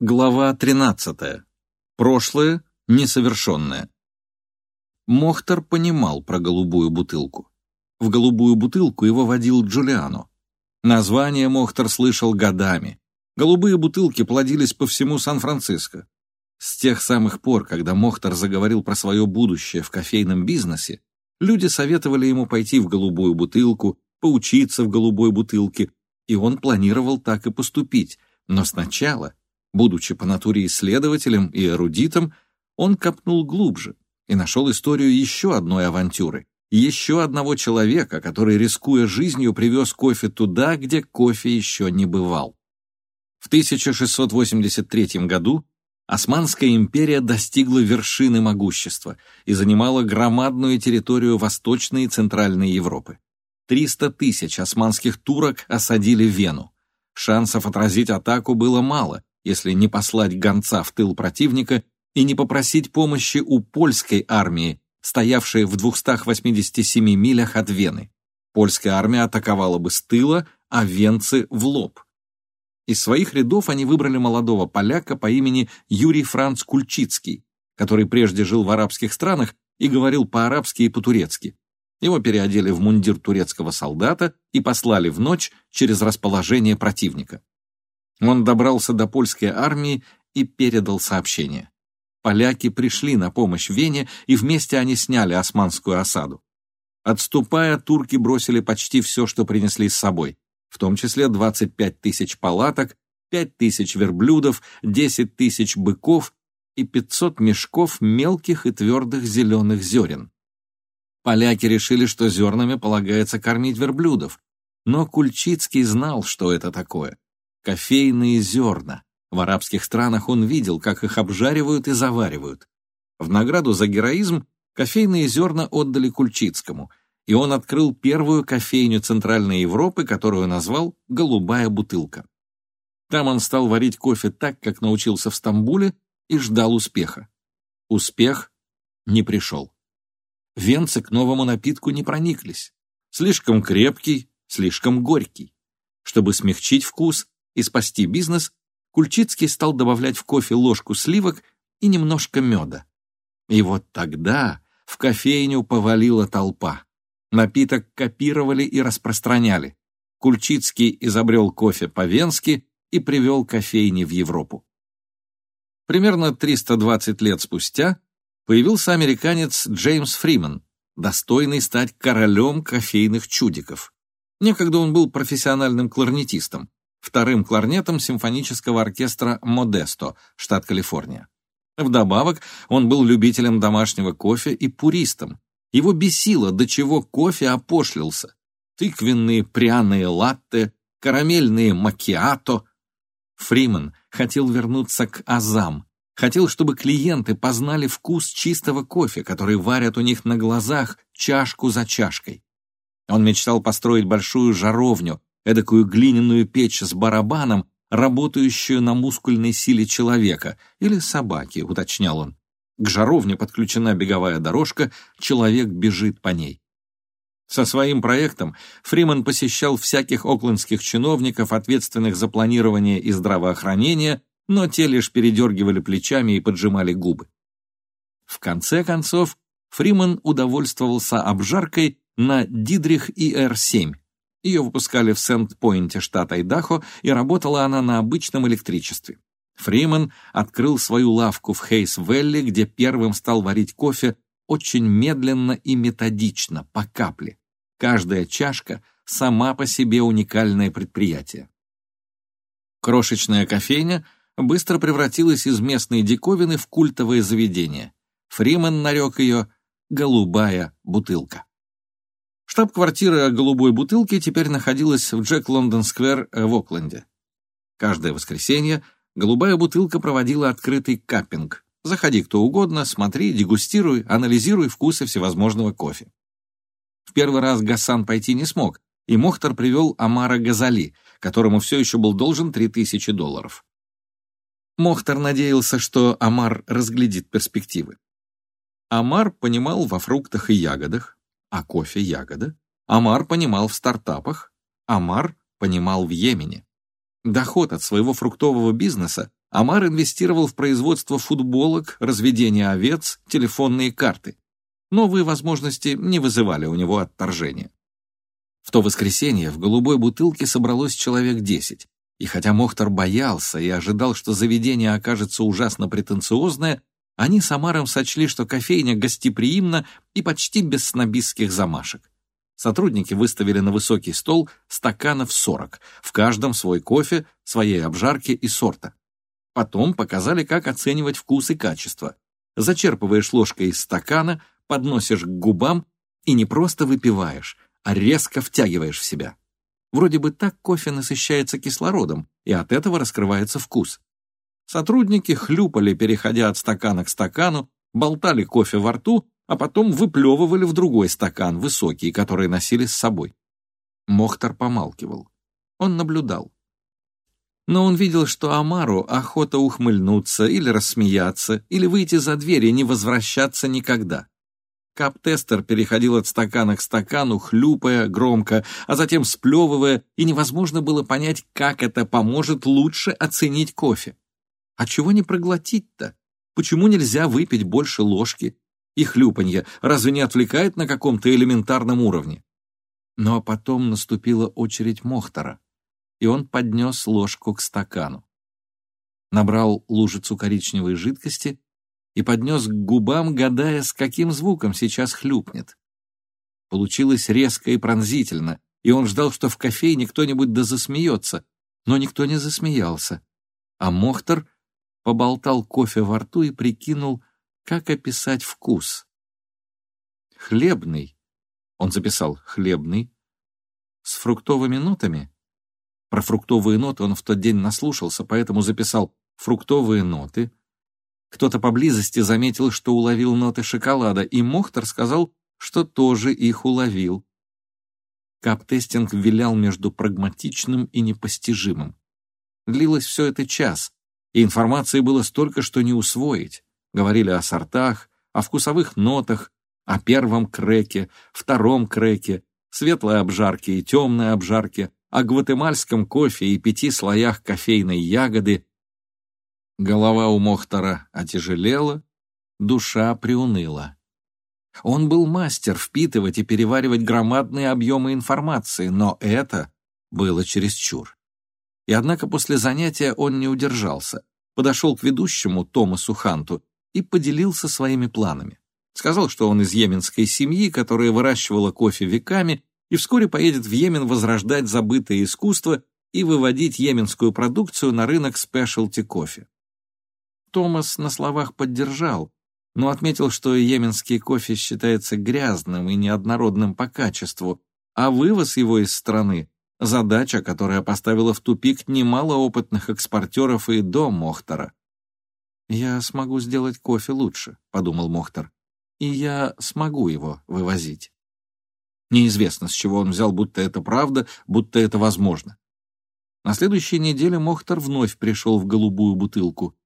Глава 13. Прошлое несовершенное. Мохтар понимал про голубую бутылку. В голубую бутылку его водил Джулиано. Название Мохтар слышал годами. Голубые бутылки плодились по всему Сан-Франциско. С тех самых пор, когда Мохтар заговорил про свое будущее в кофейном бизнесе, люди советовали ему пойти в голубую бутылку, поучиться в голубой бутылке, и он планировал так и поступить, но сначала Будучи по натуре исследователем и эрудитом, он копнул глубже и нашел историю еще одной авантюры, еще одного человека, который, рискуя жизнью, привез кофе туда, где кофе еще не бывал. В 1683 году Османская империя достигла вершины могущества и занимала громадную территорию Восточной и Центральной Европы. 300 тысяч османских турок осадили Вену. Шансов отразить атаку было мало, если не послать гонца в тыл противника и не попросить помощи у польской армии, стоявшей в 287 милях от Вены. Польская армия атаковала бы с тыла, а венцы — в лоб. Из своих рядов они выбрали молодого поляка по имени Юрий Франц Кульчицкий, который прежде жил в арабских странах и говорил по-арабски и по-турецки. Его переодели в мундир турецкого солдата и послали в ночь через расположение противника. Он добрался до польской армии и передал сообщение. Поляки пришли на помощь Вене, и вместе они сняли османскую осаду. Отступая, турки бросили почти все, что принесли с собой, в том числе 25 тысяч палаток, 5 тысяч верблюдов, 10 тысяч быков и 500 мешков мелких и твердых зеленых зерен. Поляки решили, что зернами полагается кормить верблюдов, но Кульчицкий знал, что это такое кофейные зерна. В арабских странах он видел, как их обжаривают и заваривают. В награду за героизм кофейные зерна отдали Кульчицкому, и он открыл первую кофейню Центральной Европы, которую назвал «Голубая бутылка». Там он стал варить кофе так, как научился в Стамбуле, и ждал успеха. Успех не пришел. Венцы к новому напитку не прониклись. Слишком крепкий, слишком горький. Чтобы смягчить вкус, и спасти бизнес, Кульчицкий стал добавлять в кофе ложку сливок и немножко меда. И вот тогда в кофейню повалила толпа. Напиток копировали и распространяли. Кульчицкий изобрел кофе по-венски и привел кофейни в Европу. Примерно 320 лет спустя появился американец Джеймс Фриман, достойный стать королем кофейных чудиков. Некогда он был профессиональным кларнетистом вторым кларнетом симфонического оркестра «Модесто», штат Калифорния. Вдобавок, он был любителем домашнего кофе и пуристом. Его бесило, до чего кофе опошлился. Тыквенные пряные латте, карамельные макиато. Фриман хотел вернуться к азам, хотел, чтобы клиенты познали вкус чистого кофе, который варят у них на глазах чашку за чашкой. Он мечтал построить большую жаровню, эдакую глиняную печь с барабаном, работающую на мускульной силе человека или собаки, уточнял он. К жаровне подключена беговая дорожка, человек бежит по ней. Со своим проектом Фриман посещал всяких оклендских чиновников, ответственных за планирование и здравоохранение, но те лишь передергивали плечами и поджимали губы. В конце концов, Фриман удовольствовался обжаркой на Дидрих ИР-7, ее выпускали в Сент-Пойнте, штат Айдахо, и работала она на обычном электричестве. Фриман открыл свою лавку в Хейс-Велли, где первым стал варить кофе очень медленно и методично, по капле. Каждая чашка — сама по себе уникальное предприятие. Крошечная кофейня быстро превратилась из местной диковины в культовое заведение. Фриман нарек ее «голубая бутылка». Штаб-квартира «Голубой бутылки» теперь находилась в Джек Лондон Сквер в Окленде. Каждое воскресенье «Голубая бутылка» проводила открытый каппинг. Заходи кто угодно, смотри, дегустируй, анализируй вкусы всевозможного кофе. В первый раз Гасан пойти не смог, и Мохтар привел Амара Газали, которому все еще был должен 3000 долларов. Мохтар надеялся, что Амар разглядит перспективы. Амар понимал во фруктах и ягодах, а кофе – ягода. Амар понимал в стартапах, Амар понимал в Йемене. Доход от своего фруктового бизнеса Амар инвестировал в производство футболок, разведение овец, телефонные карты. Новые возможности не вызывали у него отторжения. В то воскресенье в голубой бутылке собралось человек десять, и хотя Мохтар боялся и ожидал, что заведение окажется ужасно претенциозное, они с Амаром сочли, что кофейня гостеприимна и почти без снобистских замашек. Сотрудники выставили на высокий стол стаканов сорок, в каждом свой кофе, своей обжарки и сорта. Потом показали, как оценивать вкус и качество. Зачерпываешь ложкой из стакана, подносишь к губам и не просто выпиваешь, а резко втягиваешь в себя. Вроде бы так кофе насыщается кислородом, и от этого раскрывается вкус. Сотрудники хлюпали, переходя от стакана к стакану, болтали кофе во рту, а потом выплевывали в другой стакан, высокий, который носили с собой. Мохтар помалкивал. Он наблюдал. Но он видел, что Амару охота ухмыльнуться или рассмеяться, или выйти за дверь и не возвращаться никогда. Кап-тестер переходил от стакана к стакану, хлюпая громко, а затем сплевывая, и невозможно было понять, как это поможет лучше оценить кофе. А чего не проглотить-то? Почему нельзя выпить больше ложки? И хлюпанье разве не отвлекает на каком-то элементарном уровне? Ну а потом наступила очередь Мохтара, и он поднес ложку к стакану. Набрал лужицу коричневой жидкости и поднес к губам, гадая, с каким звуком сейчас хлюпнет. Получилось резко и пронзительно, и он ждал, что в кофейне кто-нибудь да засмеется, но никто не засмеялся. А Мохтар поболтал кофе во рту и прикинул, как описать вкус. Хлебный. Он записал «хлебный». С фруктовыми нотами. Про фруктовые ноты он в тот день наслушался, поэтому записал «фруктовые ноты», кто-то поблизости заметил, что уловил ноты шоколада, и Мохтар сказал, что тоже их уловил. Каптестинг вилял между прагматичным и непостижимым. Длилось все это час, и информации было столько, что не усвоить. Говорили о сортах, о вкусовых нотах, о первом креке, втором креке, светлой обжарке и темной обжарке, о гватемальском кофе и пяти слоях кофейной ягоды, Голова у Мохтара отяжелела, душа приуныла. Он был мастер впитывать и переваривать громадные объемы информации, но это было чересчур. И однако после занятия он не удержался, подошел к ведущему Томасу Ханту и поделился своими планами. Сказал, что он из йеменской семьи, которая выращивала кофе веками, и вскоре поедет в Йемен возрождать забытое искусство и выводить йеменскую продукцию на рынок спешлти кофе. Томас на словах поддержал, но отметил, что йеменский кофе считается грязным и неоднородным по качеству, а вывоз его из страны – задача, которая поставила в тупик немало опытных экспортеров и до Мохтара. «Я смогу сделать кофе лучше», — подумал Мохтар, — «и я смогу его вывозить». Неизвестно, с чего он взял, будто это правда, будто это возможно. На следующей неделе Мохтар вновь пришел в голубую бутылку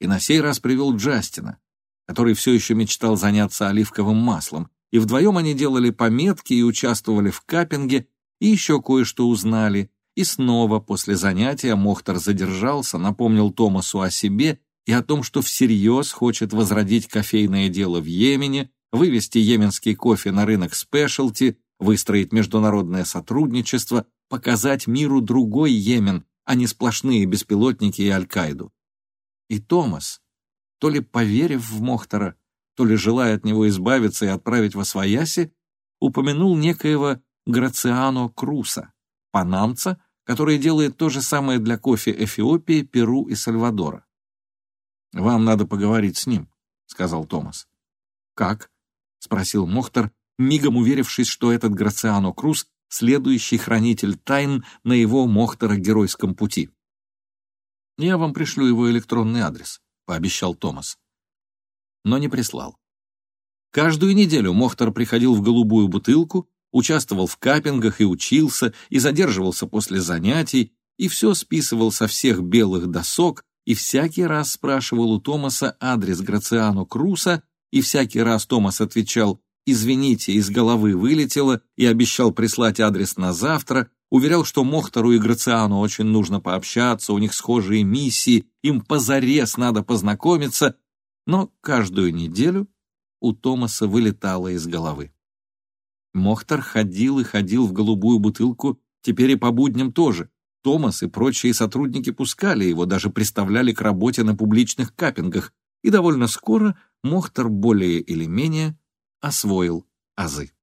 и на сей раз привел Джастина, который все еще мечтал заняться оливковым маслом, и вдвоем они делали пометки и участвовали в каппинге, и еще кое-что узнали, и снова после занятия Мохтар задержался, напомнил Томасу о себе и о том, что всерьез хочет возродить кофейное дело в Йемене, вывести йеменский кофе на рынок спешлти, выстроить международное сотрудничество, показать миру другой Йемен, а не сплошные беспилотники и Аль-Каиду. И Томас, то ли поверив в Мохтара, то ли желая от него избавиться и отправить во свояси, упомянул некоего Грациано Круса, панамца, который делает то же самое для кофе Эфиопии, Перу и Сальвадора. «Вам надо поговорить с ним», — сказал Томас. «Как?» — спросил Мохтар, мигом уверившись, что этот Грациано Крус — следующий хранитель тайн на его Мохтара геройском пути. «Я вам пришлю его электронный адрес», — пообещал Томас. Но не прислал. Каждую неделю Мохтар приходил в голубую бутылку, участвовал в каппингах и учился, и задерживался после занятий, и все списывал со всех белых досок, и всякий раз спрашивал у Томаса адрес Грациану Круса, и всякий раз Томас отвечал «Извините, из головы вылетело» и обещал прислать адрес на завтра, уверял, что Мохтору и Грациану очень нужно пообщаться, у них схожие миссии, им позарез надо познакомиться, но каждую неделю у Томаса вылетало из головы. Мохтар ходил и ходил в голубую бутылку, теперь и по будням тоже. Томас и прочие сотрудники пускали его, даже приставляли к работе на публичных капингах, и довольно скоро Мохтар более или менее освоил азы.